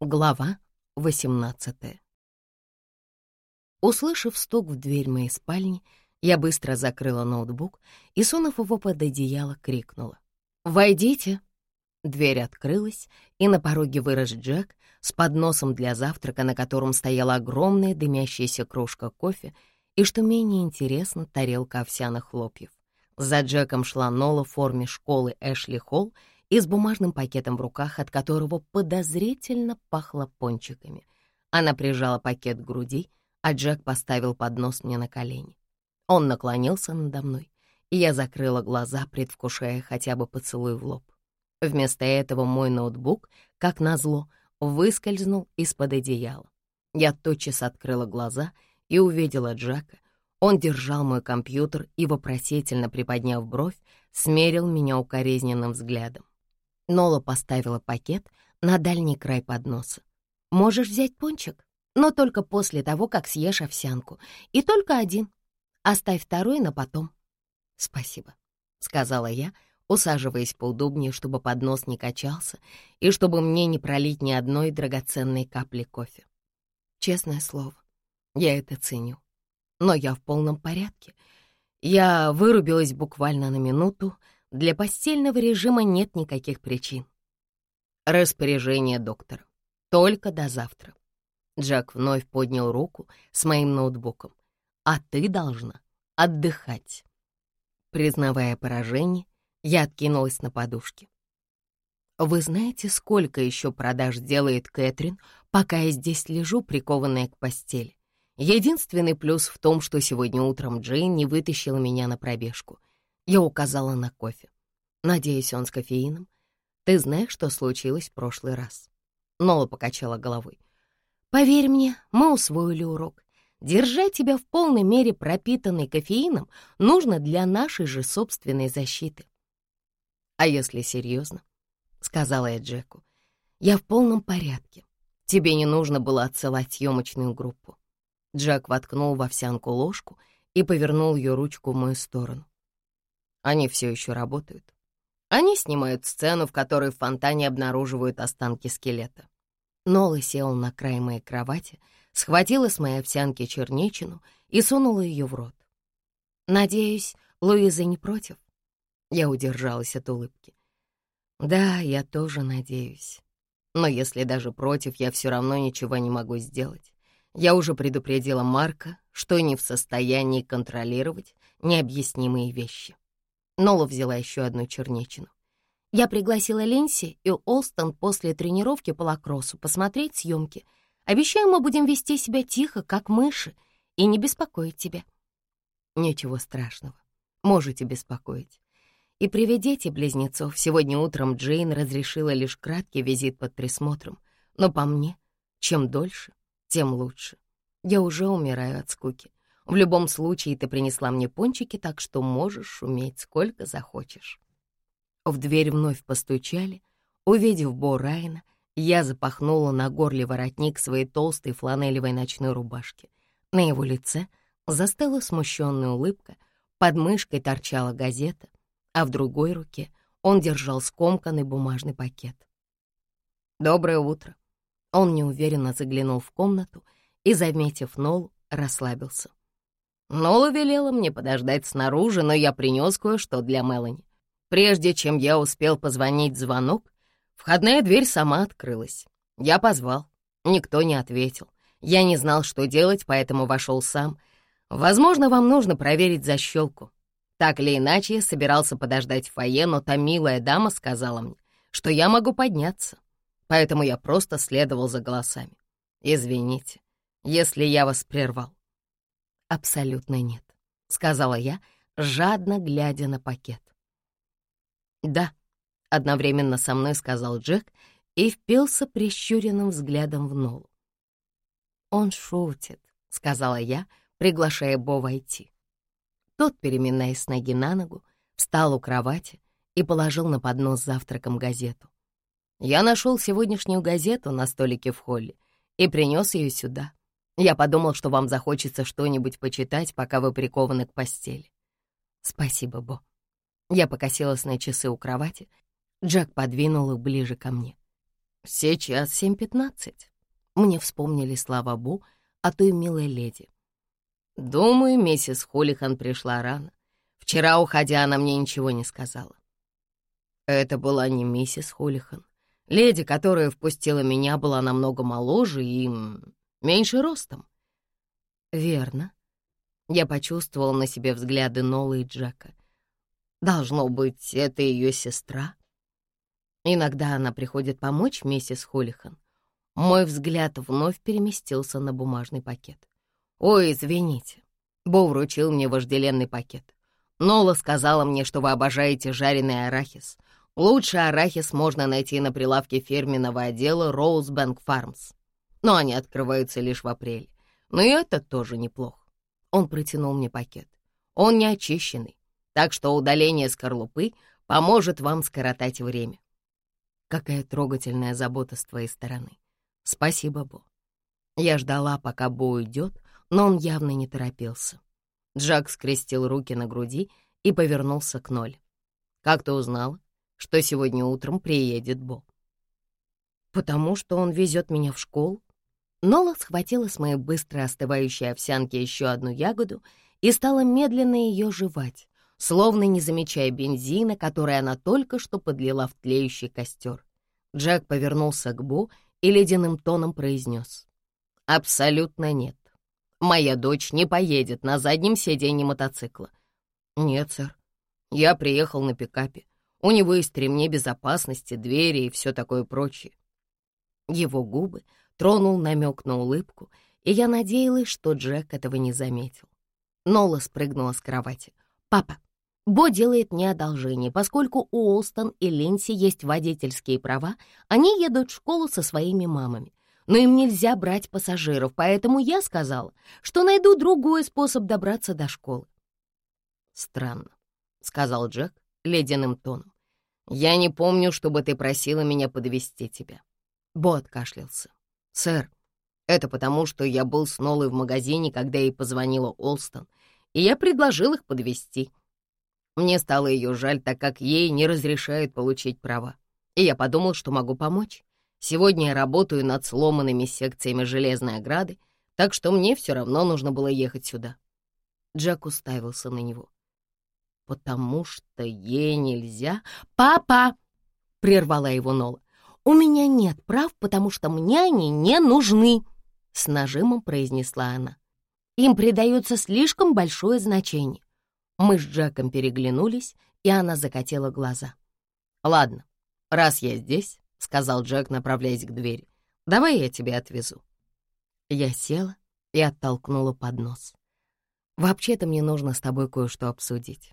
Глава 18 Услышав стук в дверь моей спальни, я быстро закрыла ноутбук и, сунув его под одеяло, крикнула. «Войдите!» Дверь открылась, и на пороге вырос Джек с подносом для завтрака, на котором стояла огромная дымящаяся кружка кофе и, что менее интересно, тарелка овсяных хлопьев. За Джеком шла Нола в форме школы Эшли Холл и с бумажным пакетом в руках, от которого подозрительно пахло пончиками. Она прижала пакет к груди, а Джек поставил поднос мне на колени. Он наклонился надо мной, и я закрыла глаза, предвкушая хотя бы поцелуй в лоб. Вместо этого мой ноутбук, как назло, выскользнул из-под одеяла. Я тотчас открыла глаза и увидела Джека. Он держал мой компьютер и, вопросительно приподняв бровь, смерил меня укоризненным взглядом. Нола поставила пакет на дальний край подноса. «Можешь взять пончик, но только после того, как съешь овсянку. И только один. Оставь второй на потом». «Спасибо», — сказала я, усаживаясь поудобнее, чтобы поднос не качался и чтобы мне не пролить ни одной драгоценной капли кофе. Честное слово, я это ценю. Но я в полном порядке. Я вырубилась буквально на минуту, для постельного режима нет никаких причин. Распоряжение доктора. Только до завтра. Джек вновь поднял руку с моим ноутбуком. А ты должна отдыхать. Признавая поражение, я откинулась на подушке. Вы знаете, сколько еще продаж делает Кэтрин, пока я здесь лежу, прикованная к постели? Единственный плюс в том, что сегодня утром Джейн не вытащила меня на пробежку. Я указала на кофе. Надеюсь, он с кофеином. Ты знаешь, что случилось в прошлый раз? Нола покачала головой. Поверь мне, мы усвоили урок. Держать тебя в полной мере пропитанной кофеином нужно для нашей же собственной защиты. А если серьезно, — сказала я Джеку, — я в полном порядке. Тебе не нужно было отсылать съемочную группу. Джек воткнул в овсянку ложку и повернул ее ручку в мою сторону. Они все еще работают. Они снимают сцену, в которой в фонтане обнаруживают останки скелета. Нола села на край моей кровати, схватила с моей овсянки черничину и сунула ее в рот. «Надеюсь, Луиза не против?» Я удержалась от улыбки. «Да, я тоже надеюсь. Но если даже против, я все равно ничего не могу сделать. Я уже предупредила Марка, что не в состоянии контролировать необъяснимые вещи. Нола взяла еще одну черничину. Я пригласила Линси и Олстон после тренировки по лакроссу посмотреть съемки. Обещаю, мы будем вести себя тихо, как мыши, и не беспокоить тебя. Ничего страшного. Можете беспокоить. И приведите близнецов. Сегодня утром Джейн разрешила лишь краткий визит под присмотром. Но по мне, чем дольше, тем лучше. Я уже умираю от скуки. В любом случае ты принесла мне пончики, так что можешь шуметь сколько захочешь». В дверь вновь постучали. Увидев Бо Райна, я запахнула на горле воротник своей толстой фланелевой ночной рубашки. На его лице застыла смущенная улыбка, под мышкой торчала газета, а в другой руке он держал скомканный бумажный пакет. «Доброе утро!» Он неуверенно заглянул в комнату и, заметив Нолу, расслабился. Нола велела мне подождать снаружи, но я принес кое-что для Мелани. Прежде чем я успел позвонить звонок, входная дверь сама открылась. Я позвал. Никто не ответил. Я не знал, что делать, поэтому вошел сам. Возможно, вам нужно проверить защелку. Так или иначе, я собирался подождать в фойе, но та милая дама сказала мне, что я могу подняться. Поэтому я просто следовал за голосами. Извините, если я вас прервал. «Абсолютно нет», — сказала я, жадно глядя на пакет. «Да», — одновременно со мной сказал Джек и впился прищуренным взглядом в Нолу. «Он шутит», — сказала я, приглашая Бо войти. Тот, переминаясь с ноги на ногу, встал у кровати и положил на поднос завтраком газету. Я нашел сегодняшнюю газету на столике в холле и принес ее сюда. Я подумал, что вам захочется что-нибудь почитать, пока вы прикованы к постели. «Спасибо, Бо». Я покосилась на часы у кровати. Джек подвинул их ближе ко мне. «Сейчас семь пятнадцать». Мне вспомнили слова Бо о той милой леди. «Думаю, миссис Холлихан пришла рано. Вчера, уходя, она мне ничего не сказала». Это была не миссис Холлихан. Леди, которая впустила меня, была намного моложе и меньше ростом. Верно. Я почувствовал на себе взгляды Нолы и Джека. Должно быть, это ее сестра. Иногда она приходит помочь миссис Холлихан. Мой взгляд вновь переместился на бумажный пакет. «Ой, извините». Бо вручил мне вожделенный пакет. Нола сказала мне, что вы обожаете жареный арахис. Лучший арахис можно найти на прилавке фирменного отдела Rosebank Farms. Но они открываются лишь в апреле. Но и это тоже неплохо. Он протянул мне пакет. Он не очищенный, так что удаление скорлупы поможет вам скоротать время. Какая трогательная забота с твоей стороны. Спасибо, Бо. Я ждала, пока Бо уйдет, но он явно не торопился. Джак скрестил руки на груди и повернулся к Ноль. «Как ты узнала?» Что сегодня утром приедет Бо. Потому что он везет меня в школу. Нола схватила с моей быстро остывающей овсянки еще одну ягоду и стала медленно ее жевать, словно не замечая бензина, который она только что подлила в тлеющий костер. Джек повернулся к Бо и ледяным тоном произнес. «Абсолютно нет. Моя дочь не поедет на заднем сиденье мотоцикла». «Нет, сэр. Я приехал на пикапе. У него есть ремни безопасности, двери и все такое прочее. Его губы тронул намек на улыбку, и я надеялась, что Джек этого не заметил. Нола спрыгнула с кровати. «Папа, Бо делает мне одолжение, поскольку у Олстон и Линси есть водительские права, они едут в школу со своими мамами. Но им нельзя брать пассажиров, поэтому я сказала, что найду другой способ добраться до школы. «Странно», — сказал Джек ледяным тоном. «Я не помню, чтобы ты просила меня подвести тебя». Бо откашлялся. «Сэр, это потому, что я был с Нолой в магазине, когда ей позвонила Олстон, и я предложил их подвести. Мне стало ее жаль, так как ей не разрешают получить права. И я подумал, что могу помочь. Сегодня я работаю над сломанными секциями железной ограды, так что мне все равно нужно было ехать сюда». Джек уставился на него потому что ей нельзя... «Папа!» — прервала его Нола. «У меня нет прав, потому что мне они не нужны!» — с нажимом произнесла она. «Им придается слишком большое значение». Мы с Джеком переглянулись, и она закатила глаза. «Ладно, раз я здесь», — сказал Джек, направляясь к двери, — «давай я тебя отвезу». Я села и оттолкнула поднос. «Вообще-то мне нужно с тобой кое-что обсудить.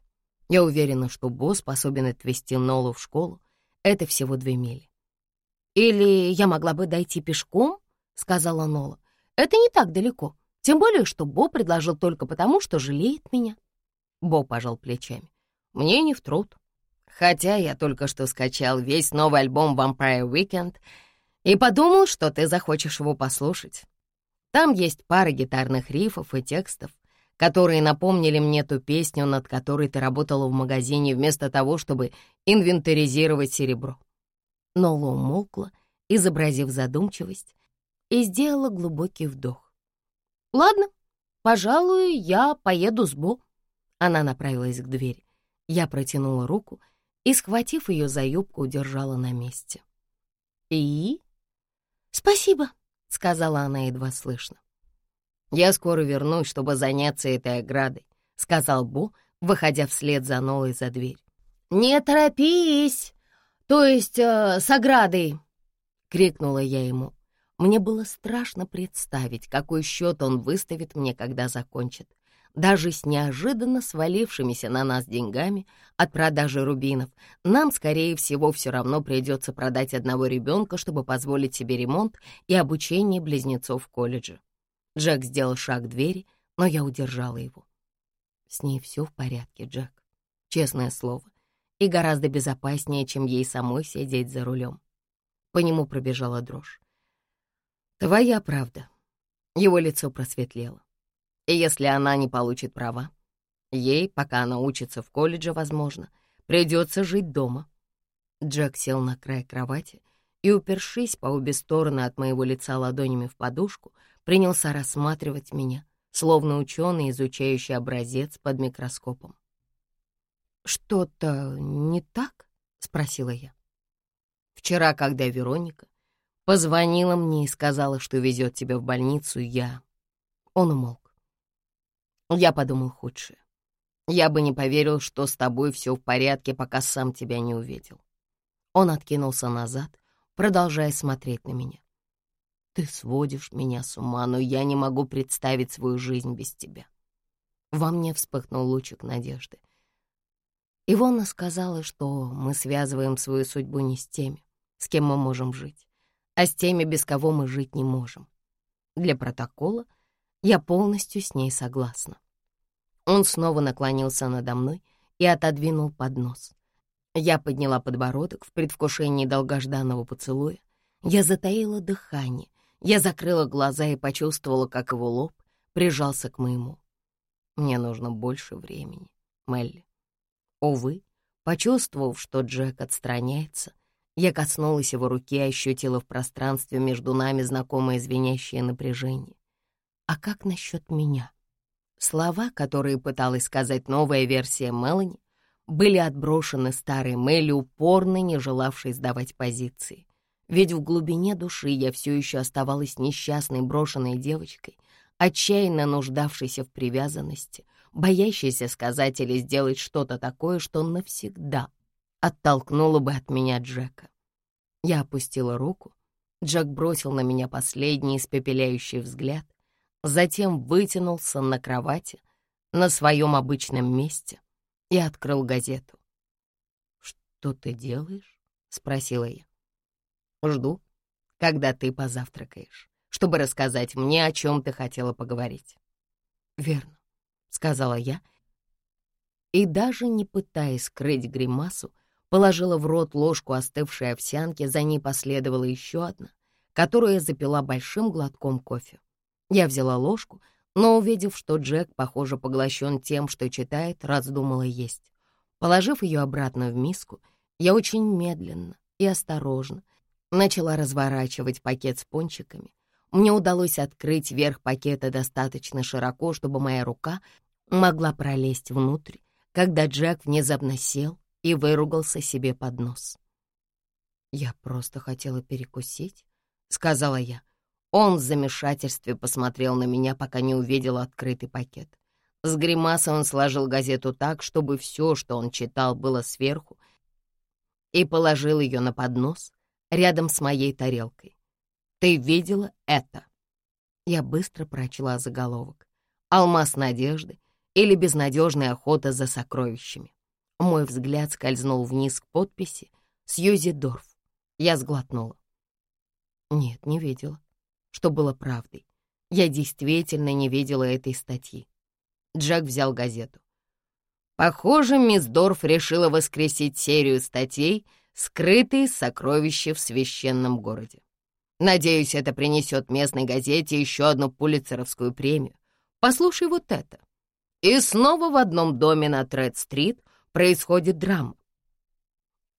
Я уверена, что босс способен отвезти Нолу в школу. Это всего две мили. «Или я могла бы дойти пешком?» — сказала Нола. «Это не так далеко, тем более, что Бо предложил только потому, что жалеет меня». Бо пожал плечами. «Мне не в труд. Хотя я только что скачал весь новый альбом Vampire Weekend и подумал, что ты захочешь его послушать. Там есть пара гитарных рифов и текстов, которые напомнили мне ту песню, над которой ты работала в магазине, вместо того, чтобы инвентаризировать серебро. Нола умолкла, изобразив задумчивость, и сделала глубокий вдох. «Ладно, пожалуй, я поеду с Бо». Она направилась к двери. Я протянула руку и, схватив ее за юбку, удержала на месте. «И?» «Спасибо», — сказала она едва слышно. «Я скоро вернусь, чтобы заняться этой оградой», — сказал Бо, выходя вслед за Нолой за дверь. «Не торопись! То есть э, с оградой!» — крикнула я ему. Мне было страшно представить, какой счет он выставит мне, когда закончит. Даже с неожиданно свалившимися на нас деньгами от продажи рубинов нам, скорее всего, все равно придется продать одного ребенка, чтобы позволить себе ремонт и обучение близнецов в колледже. Джек сделал шаг к двери, но я удержала его. С ней все в порядке, Джек. Честное слово. И гораздо безопаснее, чем ей самой сидеть за рулем. По нему пробежала дрожь. Твоя правда. Его лицо просветлело. И если она не получит права, Ей, пока она учится в колледже, возможно, придется жить дома. Джек сел на край кровати и, упершись по обе стороны от моего лица ладонями в подушку, принялся рассматривать меня, словно ученый, изучающий образец под микроскопом. «Что-то не так?» — спросила я. «Вчера, когда Вероника позвонила мне и сказала, что везет тебя в больницу, я...» Он умолк. Я подумал худшее. Я бы не поверил, что с тобой все в порядке, пока сам тебя не увидел. Он откинулся назад, продолжая смотреть на меня. Ты сводишь меня с ума, но я не могу представить свою жизнь без тебя. Во мне вспыхнул лучик надежды. Ивона сказала, что мы связываем свою судьбу не с теми, с кем мы можем жить, а с теми, без кого мы жить не можем. Для протокола я полностью с ней согласна. Он снова наклонился надо мной и отодвинул поднос. Я подняла подбородок в предвкушении долгожданного поцелуя. Я затаила дыхание. Я закрыла глаза и почувствовала, как его лоб прижался к моему. Мне нужно больше времени, Мелли. Увы, почувствовав, что Джек отстраняется, я коснулась его руки и ощутила в пространстве между нами знакомое звенящее напряжение. А как насчет меня? Слова, которые пыталась сказать новая версия Мелани, были отброшены старой Мелли, упорно не желавшей сдавать позиции. Ведь в глубине души я все еще оставалась несчастной брошенной девочкой, отчаянно нуждавшейся в привязанности, боящейся сказать или сделать что-то такое, что навсегда оттолкнуло бы от меня Джека. Я опустила руку, Джек бросил на меня последний испепеляющий взгляд, затем вытянулся на кровати на своем обычном месте и открыл газету. «Что ты делаешь?» — спросила я. Жду, когда ты позавтракаешь, чтобы рассказать мне, о чем ты хотела поговорить. Верно, сказала я, и даже не пытаясь скрыть гримасу, положила в рот ложку остывшей овсянки, за ней последовала еще одна, которую я запила большим глотком кофе. Я взяла ложку, но, увидев, что Джек, похоже, поглощен тем, что читает, раздумала есть. Положив ее обратно в миску, я очень медленно и осторожно Начала разворачивать пакет с пончиками. Мне удалось открыть верх пакета достаточно широко, чтобы моя рука могла пролезть внутрь, когда Джек внезапно сел и выругался себе под нос. «Я просто хотела перекусить», — сказала я. Он в замешательстве посмотрел на меня, пока не увидел открытый пакет. С гримасой он сложил газету так, чтобы все, что он читал, было сверху, и положил ее на поднос, рядом с моей тарелкой. «Ты видела это?» Я быстро прочла заголовок. «Алмаз надежды» или «Безнадежная охота за сокровищами». Мой взгляд скользнул вниз к подписи «Сьюзи Дорф». Я сглотнула. Нет, не видела. Что было правдой. Я действительно не видела этой статьи. Джек взял газету. Похоже, мисс Дорф решила воскресить серию статей — скрытые сокровища в священном городе. Надеюсь, это принесет местной газете еще одну пулицеровскую премию. Послушай вот это. И снова в одном доме на Тред-стрит происходит драма.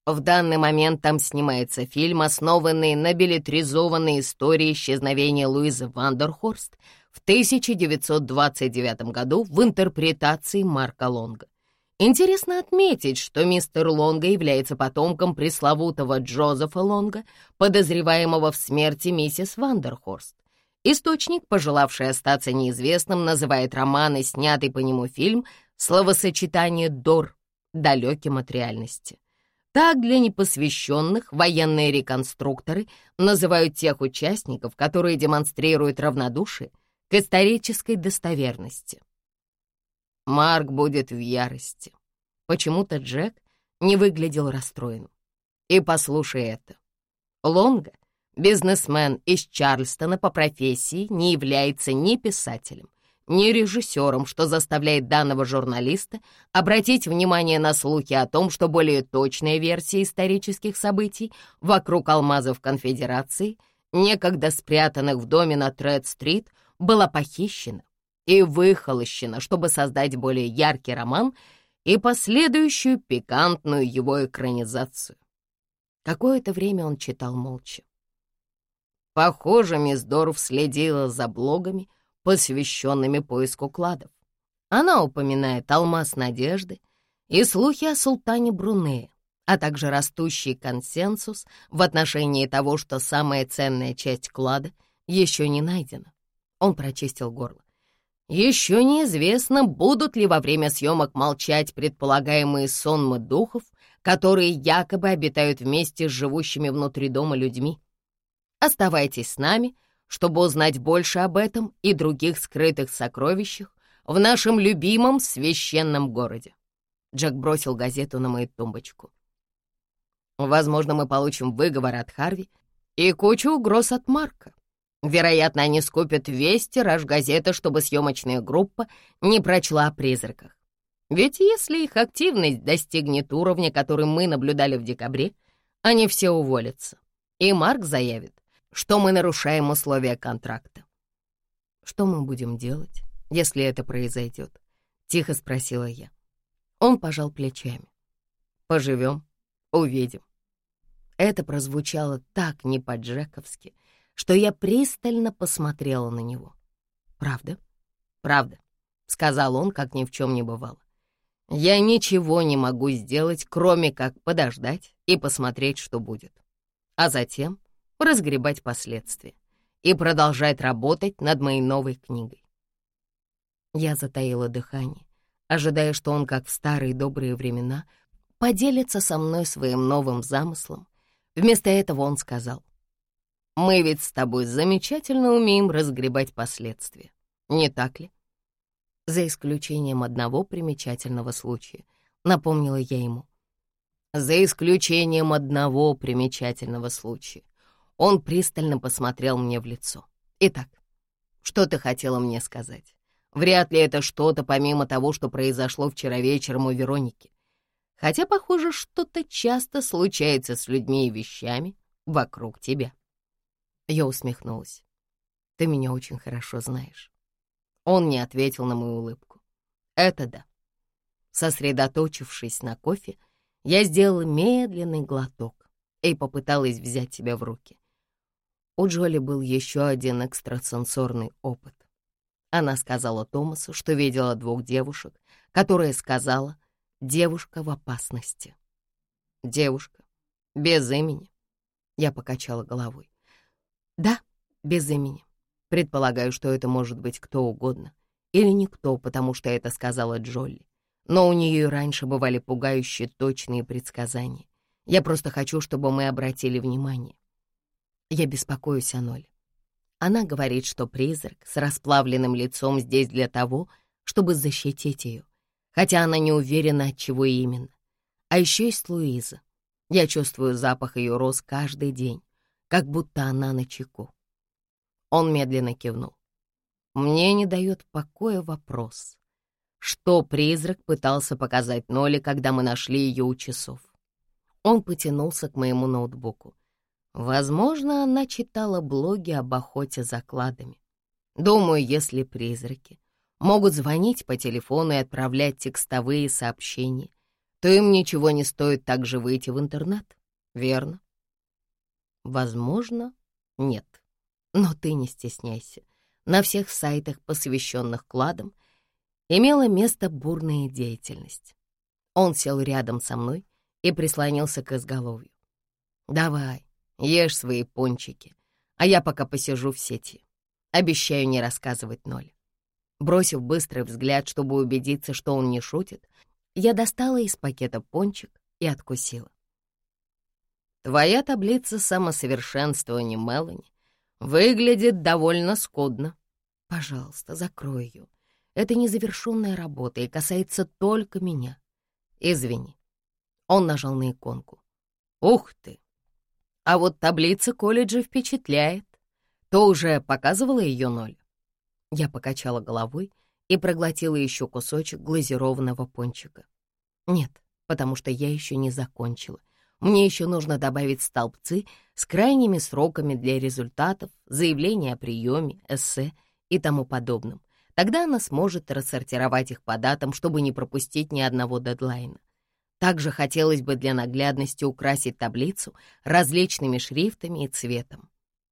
В данный момент там снимается фильм, основанный на билетризованной истории исчезновения Луизы Вандерхорст в 1929 году в интерпретации Марка Лонга. Интересно отметить, что мистер Лонга является потомком пресловутого Джозефа Лонга, подозреваемого в смерти миссис Вандерхорст. Источник, пожелавший остаться неизвестным, называет роман и снятый по нему фильм «Словосочетание Дор» далеким от реальности. Так для непосвященных военные реконструкторы называют тех участников, которые демонстрируют равнодушие к исторической достоверности. Марк будет в ярости. Почему-то Джек не выглядел расстроенным. И послушай это. Лонга, бизнесмен из Чарльстона по профессии, не является ни писателем, ни режиссером, что заставляет данного журналиста обратить внимание на слухи о том, что более точная версия исторических событий вокруг алмазов Конфедерации, некогда спрятанных в доме на Тред-стрит, была похищена и выхолощена, чтобы создать более яркий роман и последующую пикантную его экранизацию. Какое-то время он читал молча. Похоже, мисс Дорф следила за блогами, посвященными поиску кладов. Она упоминает алмаз надежды и слухи о султане Брунее, а также растущий консенсус в отношении того, что самая ценная часть клада еще не найдена. Он прочистил горло. Еще неизвестно, будут ли во время съемок молчать предполагаемые сонмы духов, которые якобы обитают вместе с живущими внутри дома людьми. Оставайтесь с нами, чтобы узнать больше об этом и других скрытых сокровищах в нашем любимом священном городе. Джек бросил газету на мою тумбочку. Возможно, мы получим выговор от Харви и кучу угроз от Марка. Вероятно, они скупят весь тираж газеты, чтобы съемочная группа не прочла о призраках. Ведь если их активность достигнет уровня, который мы наблюдали в декабре, они все уволятся. И Марк заявит, что мы нарушаем условия контракта. «Что мы будем делать, если это произойдет?» — тихо спросила я. Он пожал плечами. «Поживем, увидим». Это прозвучало так не по-джековски, что я пристально посмотрела на него. «Правда?» «Правда», — сказал он, как ни в чем не бывало. «Я ничего не могу сделать, кроме как подождать и посмотреть, что будет. А затем разгребать последствия и продолжать работать над моей новой книгой. Я затаила дыхание, ожидая, что он, как в старые добрые времена, поделится со мной своим новым замыслом. Вместо этого он сказал, «Мы ведь с тобой замечательно умеем разгребать последствия, не так ли?» За исключением одного примечательного случая, напомнила я ему. За исключением одного примечательного случая. Он пристально посмотрел мне в лицо. «Итак, что ты хотела мне сказать? Вряд ли это что-то помимо того, что произошло вчера вечером у Вероники. Хотя, похоже, что-то часто случается с людьми и вещами вокруг тебя». Я усмехнулась. «Ты меня очень хорошо знаешь». Он не ответил на мою улыбку. «Это да». Сосредоточившись на кофе, я сделала медленный глоток и попыталась взять себя в руки. У Джоли был еще один экстрасенсорный опыт. Она сказала Томасу, что видела двух девушек, которая сказала «девушка в опасности». «Девушка? Без имени?» Я покачала головой. «Да, без имени. Предполагаю, что это может быть кто угодно. Или никто, потому что это сказала Джоли. Но у нее и раньше бывали пугающие точные предсказания. Я просто хочу, чтобы мы обратили внимание. Я беспокоюсь о Ноле. Она говорит, что призрак с расплавленным лицом здесь для того, чтобы защитить ее, хотя она не уверена, от чего именно. А еще есть Луиза. Я чувствую запах ее роз каждый день, как будто она на чеку. Он медленно кивнул. Мне не дает покоя вопрос, что призрак пытался показать Ноле, когда мы нашли ее у часов. Он потянулся к моему ноутбуку. Возможно, она читала блоги об охоте за кладами. Думаю, если призраки могут звонить по телефону и отправлять текстовые сообщения, то им ничего не стоит также выйти в интернет, верно? Возможно, нет. Но ты не стесняйся. На всех сайтах, посвященных кладам, имела место бурная деятельность. Он сел рядом со мной и прислонился к изголовью. «Давай, Ешь свои пончики, а я пока посижу в сети. Обещаю не рассказывать ноль. Бросив быстрый взгляд, чтобы убедиться, что он не шутит, я достала из пакета пончик и откусила. Твоя таблица самосовершенствования, Мелани, выглядит довольно скудно. Пожалуйста, закрой ее. Это незавершенная работа и касается только меня. Извини. Он нажал на иконку. Ух ты! А вот таблица колледжа впечатляет. То уже показывала ее ноль. Я покачала головой и проглотила еще кусочек глазированного пончика. Нет, потому что я еще не закончила. Мне еще нужно добавить столбцы с крайними сроками для результатов, заявления о приеме, эссе и тому подобным. Тогда она сможет рассортировать их по датам, чтобы не пропустить ни одного дедлайна. Также хотелось бы для наглядности украсить таблицу различными шрифтами и цветом.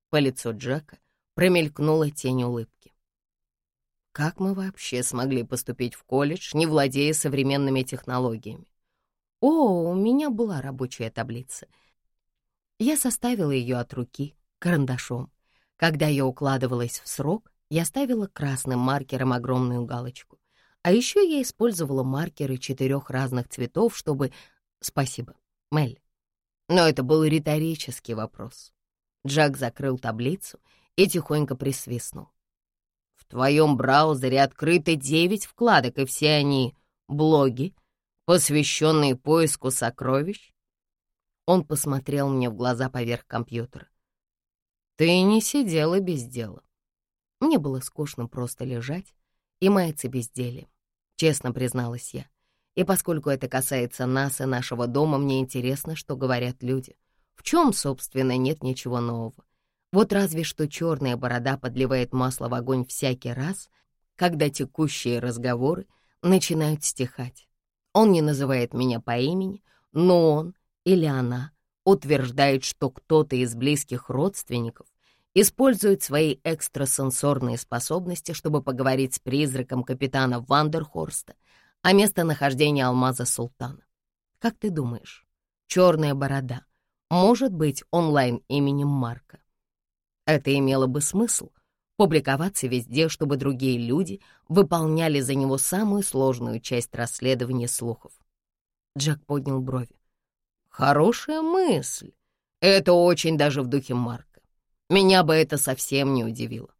По лицу Джека промелькнула тень улыбки. Как мы вообще смогли поступить в колледж, не владея современными технологиями? О, у меня была рабочая таблица. Я составила ее от руки, карандашом. Когда я укладывалась в срок, я ставила красным маркером огромную галочку. А еще я использовала маркеры четырех разных цветов, чтобы... Спасибо, Мелли. Но это был риторический вопрос. Джак закрыл таблицу и тихонько присвистнул. В твоем браузере открыты девять вкладок, и все они — блоги, посвященные поиску сокровищ. Он посмотрел мне в глаза поверх компьютера. Ты не сидела без дела. Мне было скучно просто лежать и маяться бездельем, честно призналась я. И поскольку это касается нас и нашего дома, мне интересно, что говорят люди. В чем, собственно, нет ничего нового. Вот разве что черная борода подливает масло в огонь всякий раз, когда текущие разговоры начинают стихать. Он не называет меня по имени, но он или она утверждает, что кто-то из близких родственников использует свои экстрасенсорные способности, чтобы поговорить с призраком капитана Вандерхорста о местонахождении алмаза Султана. Как ты думаешь, черная борода может быть онлайн именем Марка? Это имело бы смысл — публиковаться везде, чтобы другие люди выполняли за него самую сложную часть расследования слухов. Джек поднял брови. «Хорошая мысль. Это очень даже в духе Марка. Меня бы это совсем не удивило.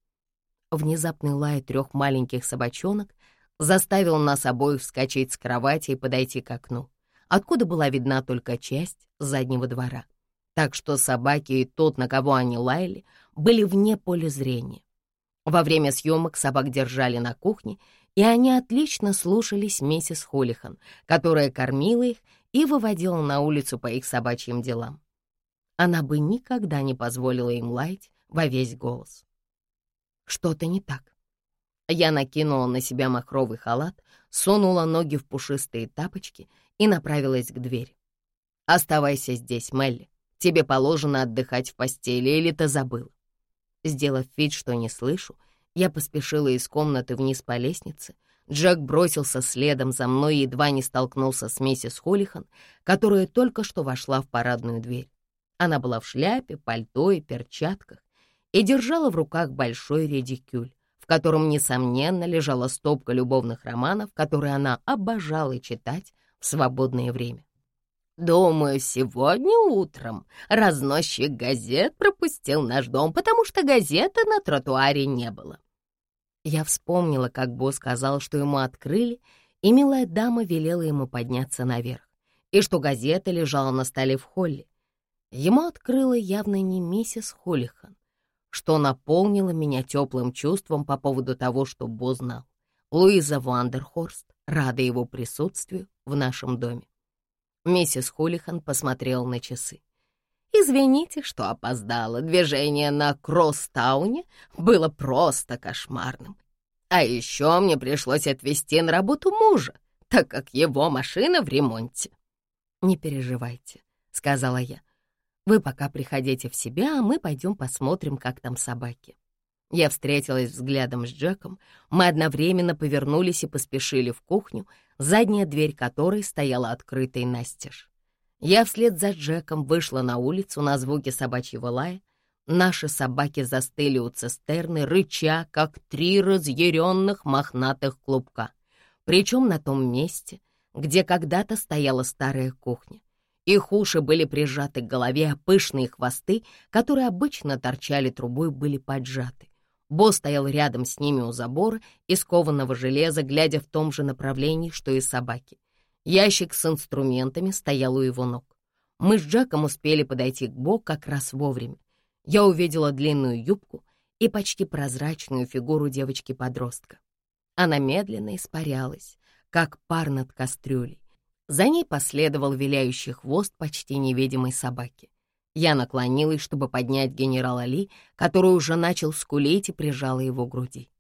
Внезапный лай трех маленьких собачонок заставил нас обоих вскочить с кровати и подойти к окну, откуда была видна только часть заднего двора. Так что собаки и тот, на кого они лаяли, были вне поля зрения. Во время съемок собак держали на кухне, и они отлично слушались миссис Хулихан, которая кормила их и выводила на улицу по их собачьим делам она бы никогда не позволила им лаять во весь голос. Что-то не так. Я накинула на себя махровый халат, сунула ноги в пушистые тапочки и направилась к двери. «Оставайся здесь, Мелли. Тебе положено отдыхать в постели, или ты забыл?» Сделав вид, что не слышу, я поспешила из комнаты вниз по лестнице. Джек бросился следом за мной и едва не столкнулся с миссис Холлихан, которая только что вошла в парадную дверь. Она была в шляпе, пальто и перчатках и держала в руках большой редикюль, в котором, несомненно, лежала стопка любовных романов, которые она обожала читать в свободное время. «Думаю, сегодня утром разносчик газет пропустил наш дом, потому что газеты на тротуаре не было». Я вспомнила, как босс сказал, что ему открыли, и милая дама велела ему подняться наверх, и что газета лежала на столе в холле, ему открыла явно не миссис Холлихан, что наполнило меня теплым чувством по поводу того, что Бо знал. Луиза Вандерхорст рада его присутствию в нашем доме. Миссис Холлихан посмотрела на часы. «Извините, что опоздала. Движение на Кросстауне было просто кошмарным. А еще мне пришлось отвезти на работу мужа, так как его машина в ремонте». «Не переживайте», — сказала я. Вы пока приходите в себя, а мы пойдем посмотрим, как там собаки. Я встретилась взглядом с Джеком, мы одновременно повернулись и поспешили в кухню, задняя дверь которой стояла открытой настежь. Я вслед за Джеком вышла на улицу на звуки собачьего лая. Наши собаки застыли у цистерны, рыча, как три разъяренных мохнатых клубка. Причем на том месте, где когда-то стояла старая кухня. Их уши были прижаты к голове, а пышные хвосты, которые обычно торчали трубой, были поджаты. Бо стоял рядом с ними у забора из кованого железа, глядя в том же направлении, что и собаки. Ящик с инструментами стоял у его ног. Мы с Джаком успели подойти к Бо как раз вовремя. Я увидела длинную юбку и почти прозрачную фигуру девочки-подростка. Она медленно испарялась, как пар над кастрюлей. За ней последовал виляющий хвост почти невидимой собаки. Я наклонилась, чтобы поднять генерала Ли, который уже начал скулить и прижала его к груди.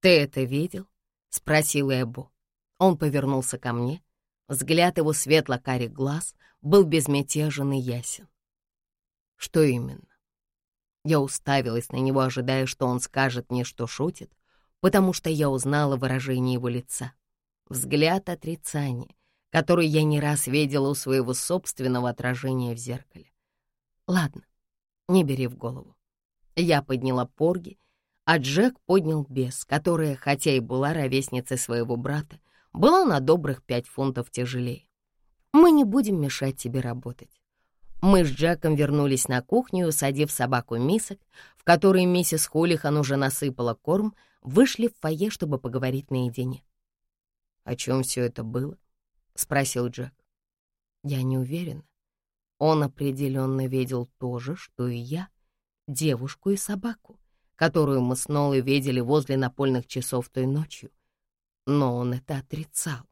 «Ты это видел?» — спросил Эббу. Он повернулся ко мне. Взгляд его светло-карих глаз был безмятежен и ясен. «Что именно?» Я уставилась на него, ожидая, что он скажет мне, что шутит, потому что я узнала выражение его лица. Взгляд отрицания, который я не раз видела у своего собственного отражения в зеркале. Ладно, не бери в голову. Я подняла порги, а Джек поднял бес, которая, хотя и была ровесницей своего брата, была на добрых пять фунтов тяжелее. Мы не будем мешать тебе работать. Мы с Джеком вернулись на кухню и, усадив собаку мисок, в которые миссис Холлихан уже насыпала корм, вышли в фойе, чтобы поговорить наедине. «О чем все это было?» — спросил Джек. «Я не уверена. Он определенно видел то же, что и я, девушку и собаку, которую мы с Нолой видели возле напольных часов той ночью. Но он это отрицал.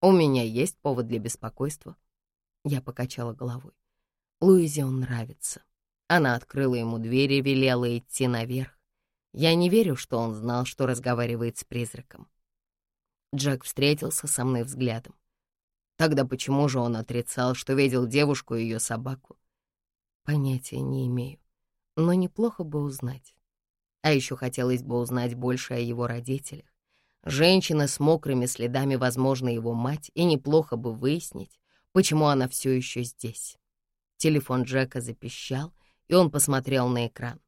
У меня есть повод для беспокойства. Я покачала головой. Луизе он нравится. Она открыла ему дверь и велела идти наверх. Я не верю, что он знал, что разговаривает с призраком. Джек встретился со мной взглядом. Тогда почему же он отрицал, что видел девушку и ее собаку? Понятия не имею, но неплохо бы узнать. А еще хотелось бы узнать больше о его родителях. Женщина с мокрыми следами, возможно, его мать, и неплохо бы выяснить, почему она все еще здесь. Телефон Джека запищал, и он посмотрел на экран.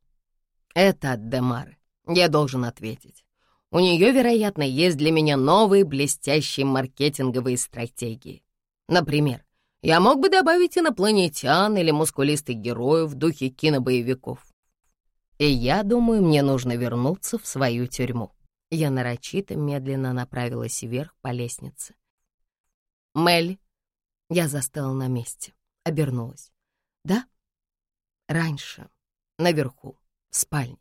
«Это от Демары. Я должен ответить. У нее, вероятно, есть для меня новые блестящие маркетинговые стратегии. Например, я мог бы добавить инопланетян или мускулистых героев в духе кинобоевиков. И я думаю, мне нужно вернуться в свою тюрьму. Я нарочито медленно направилась вверх по лестнице. Мелли я застыла на месте, обернулась. Да? Раньше, наверху, в спальне.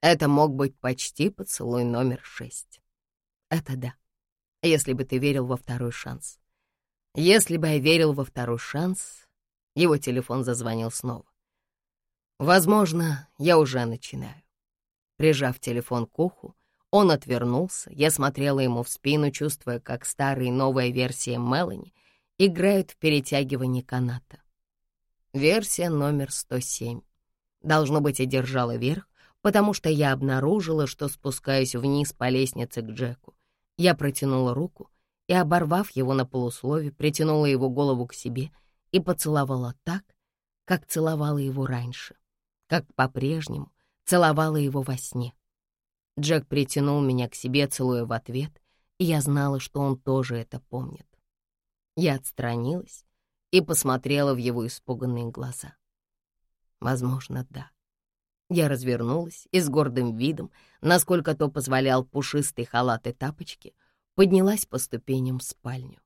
Это мог быть почти поцелуй номер шесть. Это да, если бы ты верил во второй шанс. Если бы я верил во второй шанс, его телефон зазвонил снова. Возможно, я уже начинаю. Прижав телефон к уху, он отвернулся, я смотрела ему в спину, чувствуя, как старая и новая версия Мелани играют в перетягивании каната. Версия номер 107. Должно быть, я держала верх, потому что я обнаружила, что спускаюсь вниз по лестнице к Джеку. Я протянула руку и, оборвав его на полуслове, притянула его голову к себе и поцеловала так, как целовала его раньше, как по-прежнему целовала его во сне. Джек притянул меня к себе, целуя в ответ, и я знала, что он тоже это помнит. Я отстранилась и посмотрела в его испуганные глаза. Возможно, да. Я развернулась и с гордым видом, насколько то позволял пушистый халат и тапочки, поднялась по ступеням в спальню.